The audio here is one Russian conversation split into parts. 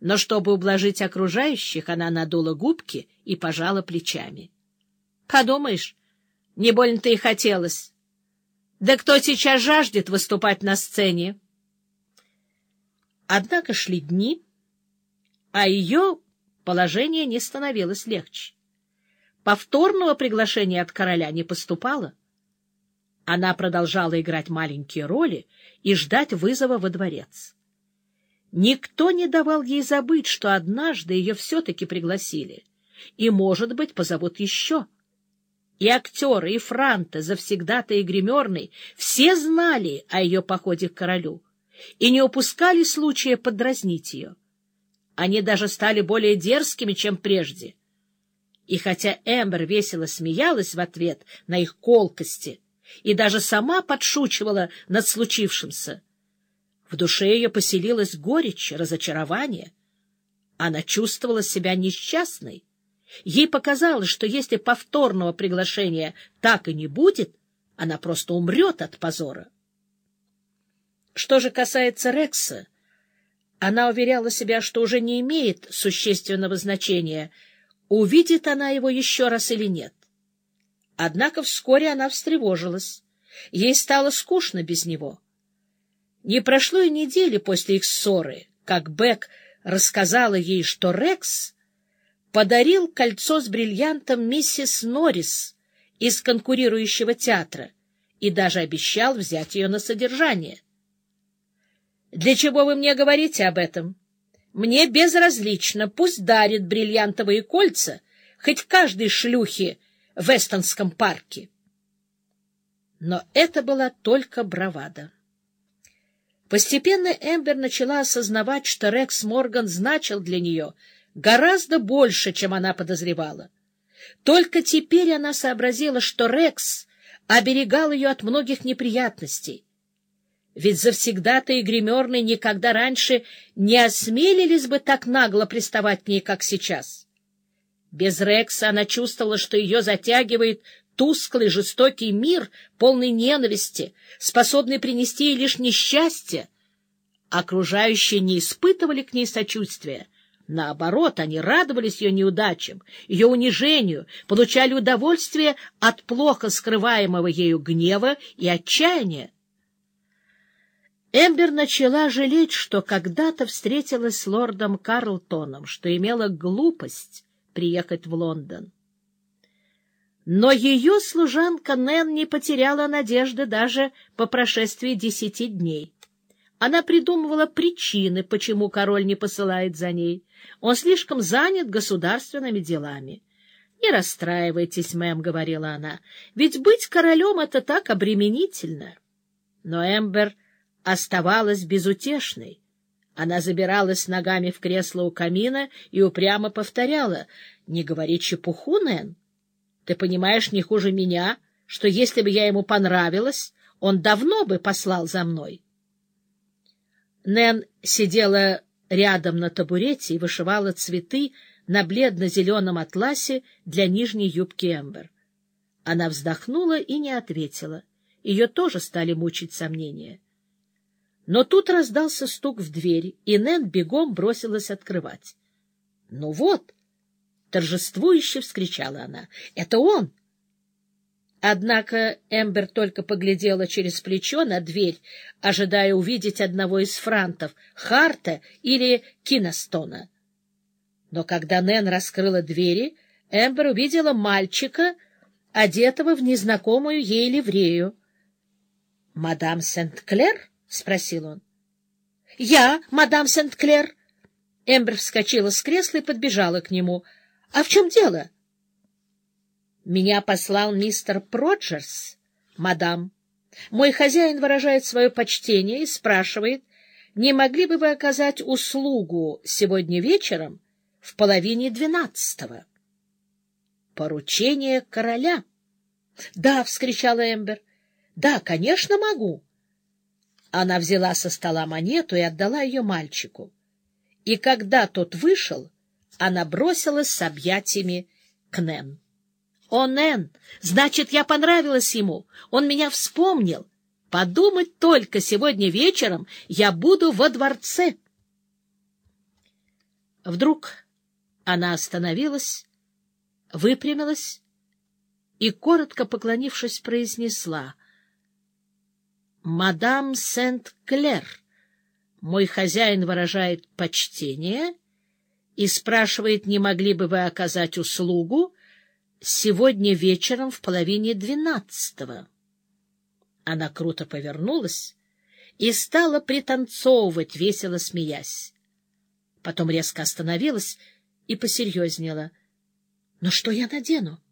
Но чтобы ублажить окружающих, она надула губки и пожала плечами. — Подумаешь, не больно-то и хотелось. Да кто сейчас жаждет выступать на сцене? Однако шли дни, а ее положение не становилось легче. Повторного приглашения от короля не поступало. Она продолжала играть маленькие роли и ждать вызова во дворец. Никто не давал ей забыть, что однажды ее все-таки пригласили, и, может быть, позовут еще. И актеры, и франты, завсегда-то и гримерный все знали о ее походе к королю и не упускали случая подразнить ее. Они даже стали более дерзкими, чем прежде. И хотя Эмбер весело смеялась в ответ на их колкости и даже сама подшучивала над случившимся, в душе ее поселилась горечь, разочарование. Она чувствовала себя несчастной. Ей показалось, что если повторного приглашения так и не будет, она просто умрет от позора. Что же касается Рекса, она уверяла себя, что уже не имеет существенного значения, увидит она его еще раз или нет. Однако вскоре она встревожилась. Ей стало скучно без него. Не прошло и недели после их ссоры, как Бек рассказала ей, что Рекс подарил кольцо с бриллиантом миссис Норрис из конкурирующего театра и даже обещал взять ее на содержание. «Для чего вы мне говорите об этом? Мне безразлично, пусть дарит бриллиантовые кольца хоть каждой шлюхе в Эстонском парке». Но это была только бравада. Постепенно Эмбер начала осознавать, что Рекс Морган значил для нее гораздо больше, чем она подозревала. Только теперь она сообразила, что Рекс оберегал ее от многих неприятностей. Ведь завсегда-то и гримерные никогда раньше не осмелились бы так нагло приставать к ней, как сейчас. Без Рекса она чувствовала, что ее затягивает тусклый, жестокий мир, полный ненависти, способный принести ей лишь несчастье. Окружающие не испытывали к ней сочувствия. Наоборот, они радовались ее неудачам, ее унижению, получали удовольствие от плохо скрываемого ею гнева и отчаяния. Эмбер начала жалеть, что когда-то встретилась с лордом Карлтоном, что имела глупость приехать в Лондон. Но ее служанка Нэн не потеряла надежды даже по прошествии десяти дней. Она придумывала причины, почему король не посылает за ней. Он слишком занят государственными делами. — Не расстраивайтесь, мэм, — говорила она, — ведь быть королем — это так обременительно. Но Эмбер оставалась безутешной. Она забиралась ногами в кресло у камина и упрямо повторяла, — Не говори чепуху, Нэн. Ты понимаешь не хуже меня, что если бы я ему понравилась, он давно бы послал за мной. Нэн сидела рядом на табурете и вышивала цветы на бледно-зеленом атласе для нижней юбки Эмбер. Она вздохнула и не ответила. Ее тоже стали мучить сомнения. Но тут раздался стук в дверь, и Нэн бегом бросилась открывать. — Ну вот! — торжествующе вскричала она. — Это он! Однако Эмбер только поглядела через плечо на дверь, ожидая увидеть одного из франтов, Харта или Киностона. Но когда Нэн раскрыла двери, Эмбер увидела мальчика, одетого в незнакомую ей ливрею. — Мадам Сент-Клер? — спросил он. — Я, мадам Сент-Клер. Эмбер вскочила с кресла и подбежала к нему —— А в чем дело? — Меня послал мистер Проджерс, мадам. Мой хозяин выражает свое почтение и спрашивает, не могли бы вы оказать услугу сегодня вечером в половине двенадцатого? — Поручение короля. — Да, — вскричала Эмбер. — Да, конечно, могу. Она взяла со стола монету и отдала ее мальчику. И когда тот вышел, она бросилась с объятиями к Нэн. — О, Нэн, значит, я понравилась ему. Он меня вспомнил. Подумать только, сегодня вечером я буду во дворце. Вдруг она остановилась, выпрямилась и, коротко поклонившись, произнесла «Мадам Сент-Клер, мой хозяин выражает почтение и спрашивает, не могли бы вы оказать услугу сегодня вечером в половине двенадцатого». Она круто повернулась и стала пританцовывать, весело смеясь. Потом резко остановилась и посерьезнела. — Но что я надену?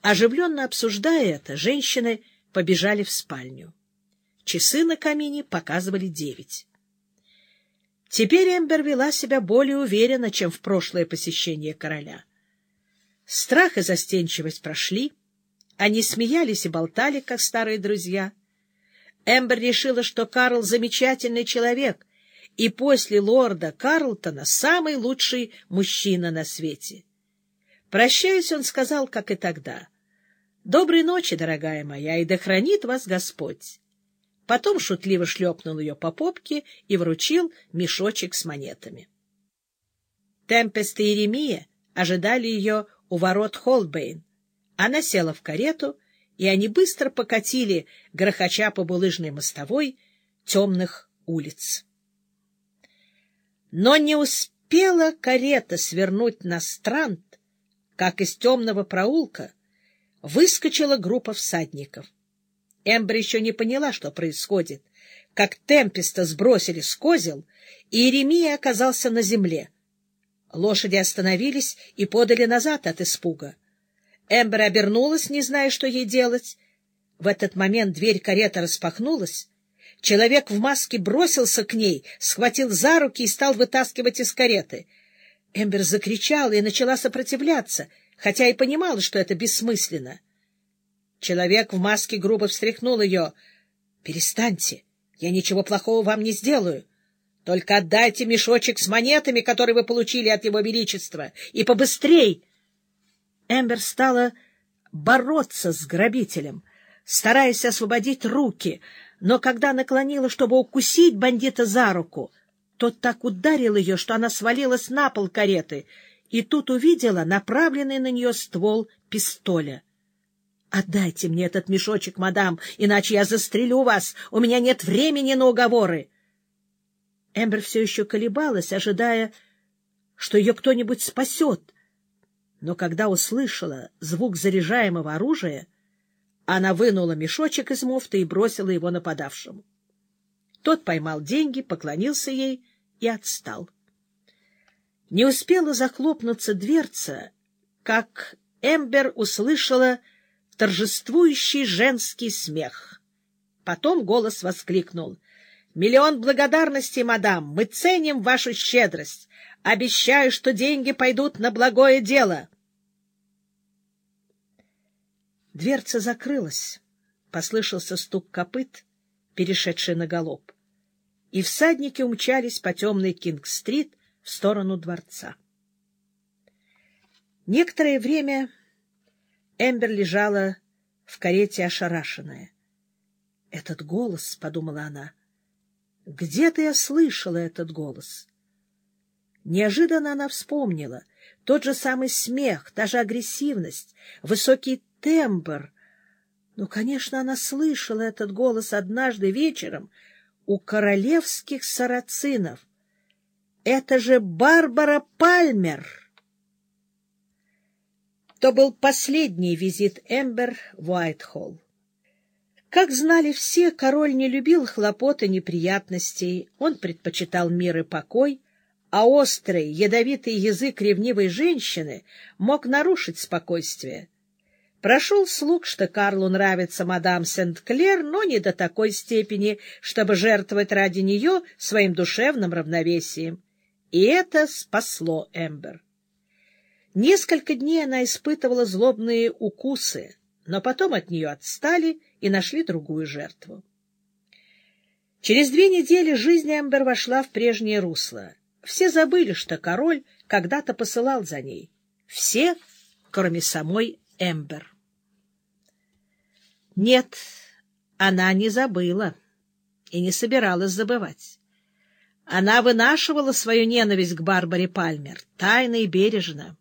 Оживленно обсуждая это, женщины побежали в спальню. Часы на камине показывали девять. Теперь Эмбер вела себя более уверенно, чем в прошлое посещение короля. Страх и застенчивость прошли, они смеялись и болтали, как старые друзья. Эмбер решила, что Карл замечательный человек, и после лорда Карлтона самый лучший мужчина на свете. Прощаясь, он сказал, как и тогда, «Доброй ночи, дорогая моя, и да хранит вас Господь». Потом шутливо шлепнул ее по попке и вручил мешочек с монетами. Темпест и Еремия ожидали ее у ворот Холбейн. Она села в карету, и они быстро покатили, грохоча по булыжной мостовой, темных улиц. Но не успела карета свернуть на странт, как из темного проулка выскочила группа всадников. Эмбер еще не поняла, что происходит, как Темпеста сбросили с козел, и Иеремия оказался на земле. Лошади остановились и подали назад от испуга. Эмбер обернулась, не зная, что ей делать. В этот момент дверь кареты распахнулась. Человек в маске бросился к ней, схватил за руки и стал вытаскивать из кареты. Эмбер закричала и начала сопротивляться, хотя и понимала, что это бессмысленно. Человек в маске грубо встряхнул ее. — Перестаньте, я ничего плохого вам не сделаю. Только отдайте мешочек с монетами, который вы получили от его величества, и побыстрей. Эмбер стала бороться с грабителем, стараясь освободить руки, но когда наклонила, чтобы укусить бандита за руку, тот так ударил ее, что она свалилась на пол кареты, и тут увидела направленный на нее ствол пистоля. «Отдайте мне этот мешочек, мадам, иначе я застрелю вас. У меня нет времени на уговоры». Эмбер все еще колебалась, ожидая, что ее кто-нибудь спасет. Но когда услышала звук заряжаемого оружия, она вынула мешочек из муфты и бросила его нападавшему. Тот поймал деньги, поклонился ей и отстал. Не успела захлопнуться дверца, как Эмбер услышала торжествующий женский смех. Потом голос воскликнул. — Миллион благодарностей, мадам! Мы ценим вашу щедрость! Обещаю, что деньги пойдут на благое дело! Дверца закрылась. Послышался стук копыт, перешедший на галоп. И всадники умчались по темной Кинг-стрит в сторону дворца. Некоторое время Эмбер лежала в карете ошарашенная. «Этот голос», — подумала она, — «где-то я слышала этот голос». Неожиданно она вспомнила тот же самый смех, та же агрессивность, высокий тембр. Ну, конечно, она слышала этот голос однажды вечером у королевских сарацинов. Это же Барбара Пальмер! То был последний визит Эмбер в Уайтхолл. Как знали все, король не любил хлопот и неприятностей, он предпочитал мир и покой, а острый, ядовитый язык ревнивой женщины мог нарушить спокойствие. Прошел слух, что Карлу нравится мадам Сент-Клер, но не до такой степени, чтобы жертвовать ради нее своим душевным равновесием. И это спасло Эмбер. Несколько дней она испытывала злобные укусы, но потом от нее отстали и нашли другую жертву. Через две недели жизнь Эмбер вошла в прежнее русло. Все забыли, что король когда-то посылал за ней. Все, кроме самой Эмбер. Нет, она не забыла и не собиралась забывать. Она вынашивала свою ненависть к Барбаре Пальмер, тайно и бережно.